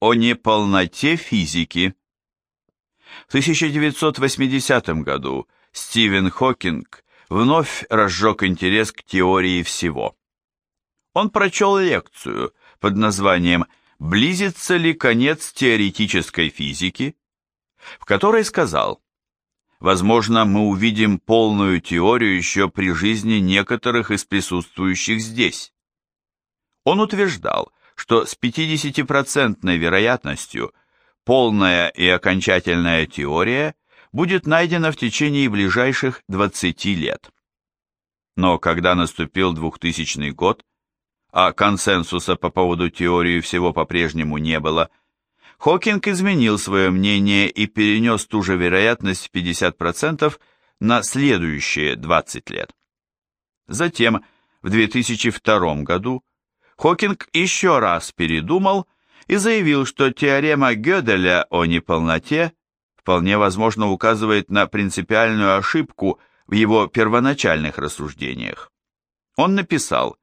о неполноте физики. В 1980 году Стивен Хокинг вновь разжег интерес к теории всего. Он прочел лекцию под названием «Близится ли конец теоретической физики?», в которой сказал, «Возможно, мы увидим полную теорию еще при жизни некоторых из присутствующих здесь». Он утверждал, что с 50% вероятностью полная и окончательная теория будет найдена в течение ближайших 20 лет. Но когда наступил 2000 год, а консенсуса по поводу теории всего по-прежнему не было, Хокинг изменил свое мнение и перенес ту же вероятность в 50% на следующие 20 лет. Затем, в 2002 году, Хокинг еще раз передумал и заявил, что теорема Гёделя о неполноте вполне возможно указывает на принципиальную ошибку в его первоначальных рассуждениях. Он написал,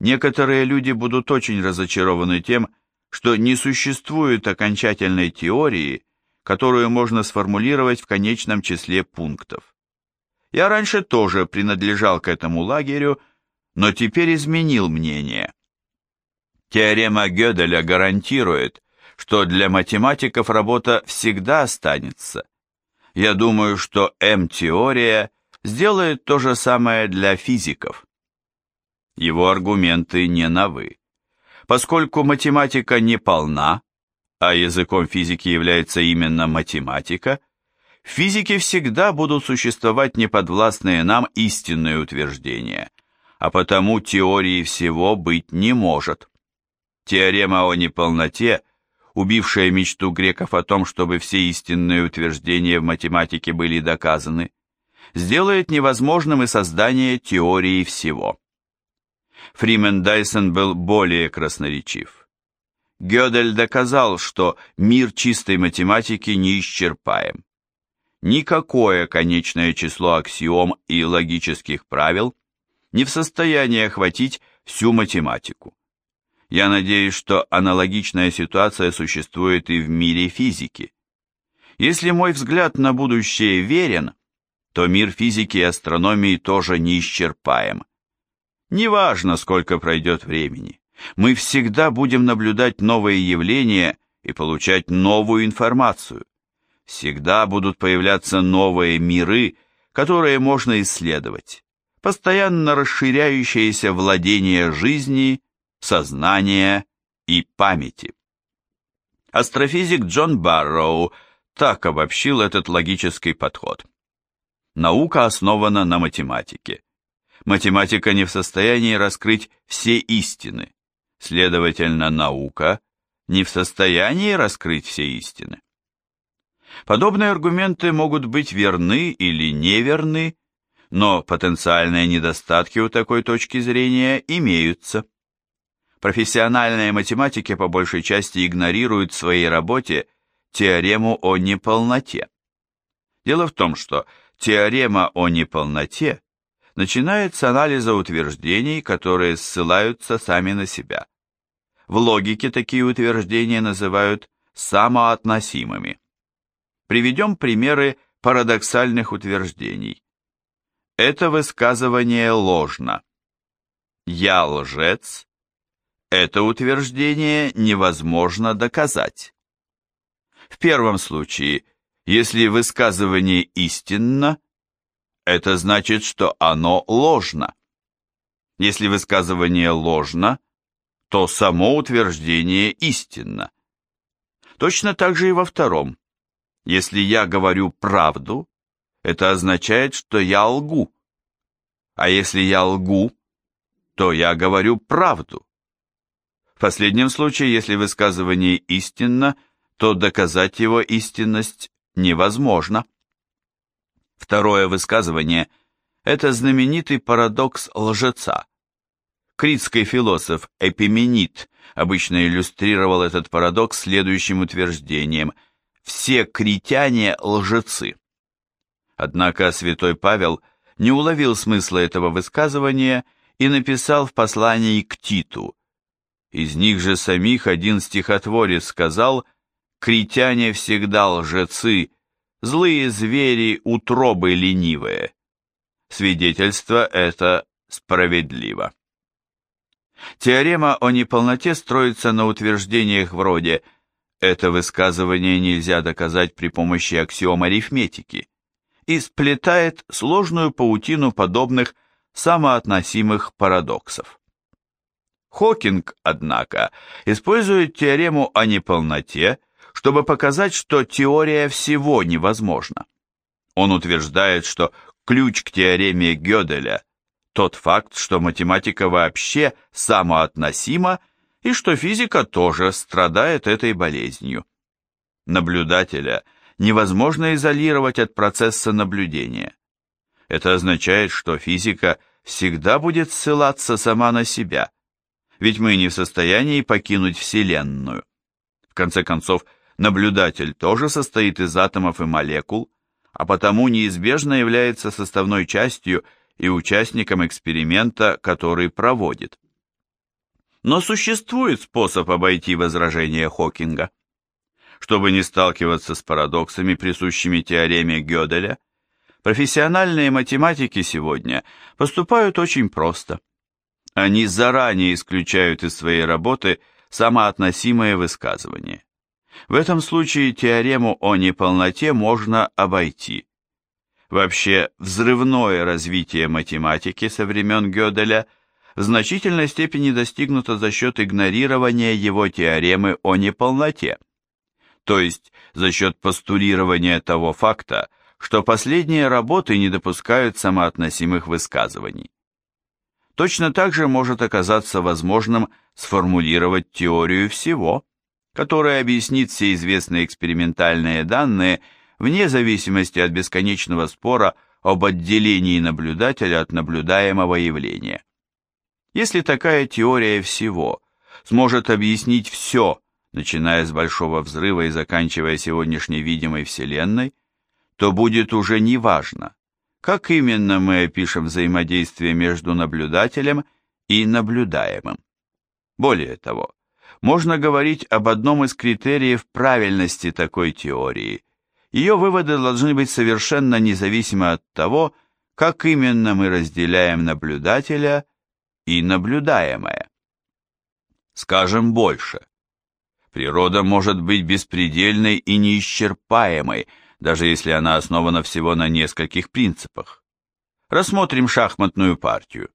«Некоторые люди будут очень разочарованы тем, что не существует окончательной теории, которую можно сформулировать в конечном числе пунктов. Я раньше тоже принадлежал к этому лагерю, но теперь изменил мнение. Теорема Гёделя гарантирует, что для математиков работа всегда останется. Я думаю, что М-теория сделает то же самое для физиков. Его аргументы не новы. Поскольку математика не полна, а языком физики является именно математика, в физике всегда будут существовать неподвластные нам истинные утверждения, а потому теории всего быть не может. Теорема о неполноте, убившая мечту греков о том, чтобы все истинные утверждения в математике были доказаны, сделает невозможным и создание теории всего. Фримен Дайсон был более красноречив. Гёдель доказал, что мир чистой математики неисчерпаем. Никакое конечное число аксиом и логических правил не в состоянии охватить всю математику. Я надеюсь, что аналогичная ситуация существует и в мире физики. Если мой взгляд на будущее верен, то мир физики и астрономии тоже неисчерпаем. Неважно, сколько пройдет времени, мы всегда будем наблюдать новые явления и получать новую информацию. Всегда будут появляться новые миры, которые можно исследовать. Постоянно расширяющееся владение жизни сознания и памяти. Астрофизик Джон Барроу так обобщил этот логический подход. Наука основана на математике. Математика не в состоянии раскрыть все истины. Следовательно, наука не в состоянии раскрыть все истины. Подобные аргументы могут быть верны или неверны, но потенциальные недостатки у такой точки зрения имеются. Профессиональные математики по большей части игнорируют в своей работе теорему о неполноте. Дело в том, что теорема о неполноте начинает с анализа утверждений, которые ссылаются сами на себя. В логике такие утверждения называют самоотносимыми. Приведем примеры парадоксальных утверждений. Это высказывание ложно. Я лжец, это утверждение невозможно доказать. В первом случае, если высказывание истинно, это значит, что оно ложно. Если высказывание ложно, то само утверждение истинно. Точно так же и во втором. Если я говорю правду, это означает, что я лгу. А если я лгу, то я говорю правду. В последнем случае, если высказывание истинно, то доказать его истинность невозможно. Второе высказывание – это знаменитый парадокс лжеца. Критский философ Эпименит обычно иллюстрировал этот парадокс следующим утверждением «все критяне – лжецы». Однако святой Павел не уловил смысла этого высказывания и написал в послании к Титу Из них же самих один стихотворец сказал «Критяне всегда лжецы, злые звери, утробы ленивые». Свидетельство это справедливо. Теорема о неполноте строится на утверждениях вроде «это высказывание нельзя доказать при помощи аксиом арифметики» и сплетает сложную паутину подобных самоотносимых парадоксов. Хокинг, однако, использует теорему о неполноте, чтобы показать, что теория всего невозможна. Он утверждает, что ключ к теореме Гёделя – тот факт, что математика вообще самоотносима и что физика тоже страдает этой болезнью. Наблюдателя невозможно изолировать от процесса наблюдения. Это означает, что физика всегда будет ссылаться сама на себя, ведь мы не в состоянии покинуть Вселенную. В конце концов, наблюдатель тоже состоит из атомов и молекул, а потому неизбежно является составной частью и участником эксперимента, который проводит. Но существует способ обойти возражение Хокинга. Чтобы не сталкиваться с парадоксами, присущими теореме Гёделя, профессиональные математики сегодня поступают очень просто – они заранее исключают из своей работы самоотносимые высказывания. В этом случае теорему о неполноте можно обойти. Вообще, взрывное развитие математики со времен Гёделя в значительной степени достигнуто за счет игнорирования его теоремы о неполноте, то есть за счет постулирования того факта, что последние работы не допускают самоотносимых высказываний. Точно так же может оказаться возможным сформулировать теорию всего, которая объяснит все известные экспериментальные данные вне зависимости от бесконечного спора об отделении наблюдателя от наблюдаемого явления. Если такая теория всего сможет объяснить все, начиная с Большого Взрыва и заканчивая сегодняшней видимой Вселенной, то будет уже неважно, как именно мы опишем взаимодействие между наблюдателем и наблюдаемым? Более того, можно говорить об одном из критериев правильности такой теории. Ее выводы должны быть совершенно независимы от того, как именно мы разделяем наблюдателя и наблюдаемое. Скажем больше. Природа может быть беспредельной и неисчерпаемой, даже если она основана всего на нескольких принципах. Рассмотрим шахматную партию.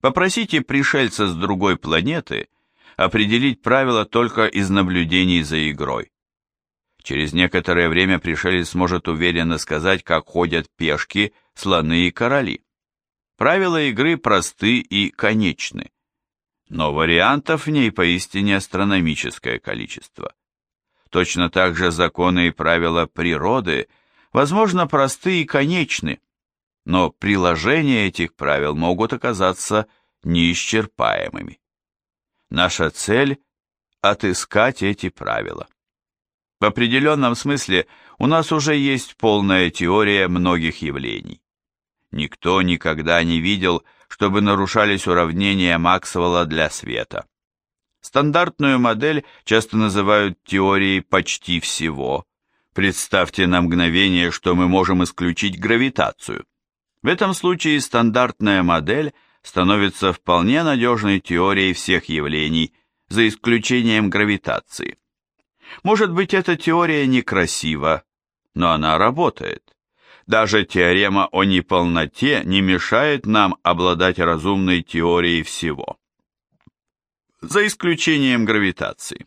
Попросите пришельца с другой планеты определить правила только из наблюдений за игрой. Через некоторое время пришелец сможет уверенно сказать, как ходят пешки, слоны и короли. Правила игры просты и конечны, но вариантов в ней поистине астрономическое количество. Точно так же законы и правила природы, возможно, просты и конечны, но приложения этих правил могут оказаться неисчерпаемыми. Наша цель – отыскать эти правила. В определенном смысле у нас уже есть полная теория многих явлений. Никто никогда не видел, чтобы нарушались уравнения Максвелла для света. Стандартную модель часто называют теорией почти всего. Представьте на мгновение, что мы можем исключить гравитацию. В этом случае стандартная модель становится вполне надежной теорией всех явлений, за исключением гравитации. Может быть, эта теория некрасива, но она работает. Даже теорема о неполноте не мешает нам обладать разумной теорией всего за исключением гравитации.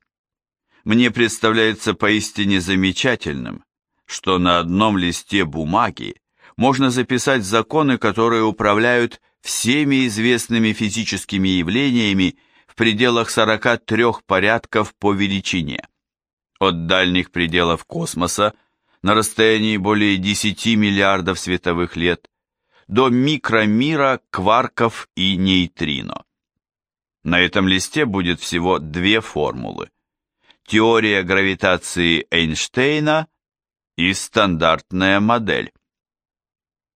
Мне представляется поистине замечательным, что на одном листе бумаги можно записать законы, которые управляют всеми известными физическими явлениями в пределах 43 порядков по величине. От дальних пределов космоса на расстоянии более 10 миллиардов световых лет до микромира кварков и нейтрино. На этом листе будет всего две формулы. Теория гравитации Эйнштейна и стандартная модель.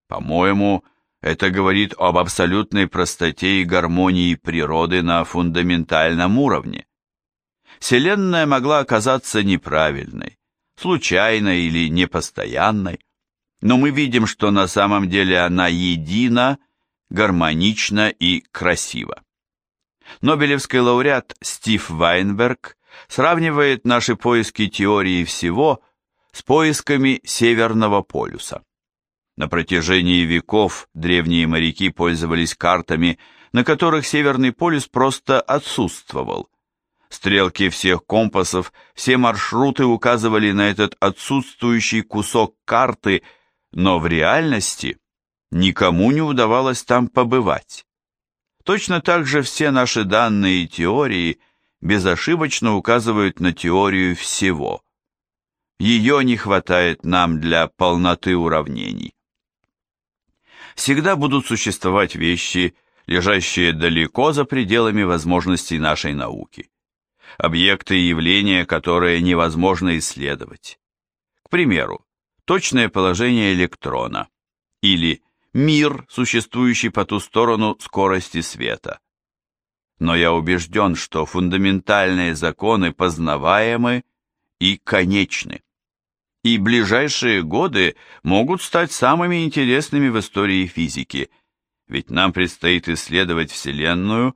По-моему, Это говорит об абсолютной простоте и гармонии природы на фундаментальном уровне. Вселенная могла оказаться неправильной, случайной или непостоянной, но мы видим, что на самом деле она едина, гармонична и красива. Нобелевский лауреат Стив Вайнберг сравнивает наши поиски теории всего с поисками Северного полюса. На протяжении веков древние моряки пользовались картами, на которых Северный полюс просто отсутствовал. Стрелки всех компасов, все маршруты указывали на этот отсутствующий кусок карты, но в реальности никому не удавалось там побывать. Точно так же все наши данные и теории безошибочно указывают на теорию всего. Ее не хватает нам для полноты уравнений. Всегда будут существовать вещи, лежащие далеко за пределами возможностей нашей науки. Объекты и явления, которые невозможно исследовать. К примеру, точное положение электрона или мир, существующий по ту сторону скорости света. Но я убежден, что фундаментальные законы познаваемы и конечны. И ближайшие годы могут стать самыми интересными в истории физики, ведь нам предстоит исследовать Вселенную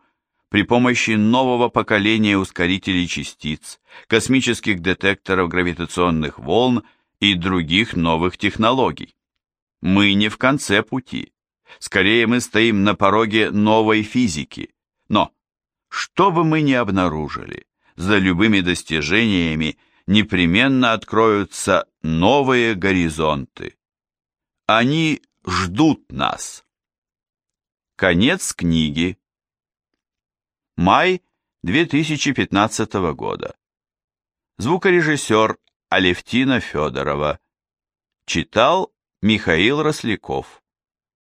при помощи нового поколения ускорителей частиц, космических детекторов гравитационных волн и других новых технологий. Мы не в конце пути. Скорее мы стоим на пороге новой физики. Но, что бы мы ни обнаружили, за любыми достижениями непременно откроются новые горизонты. Они ждут нас. Конец книги. Май 2015 года. Звукорежиссер Алевтина Федорова. Читал Михаил Росляков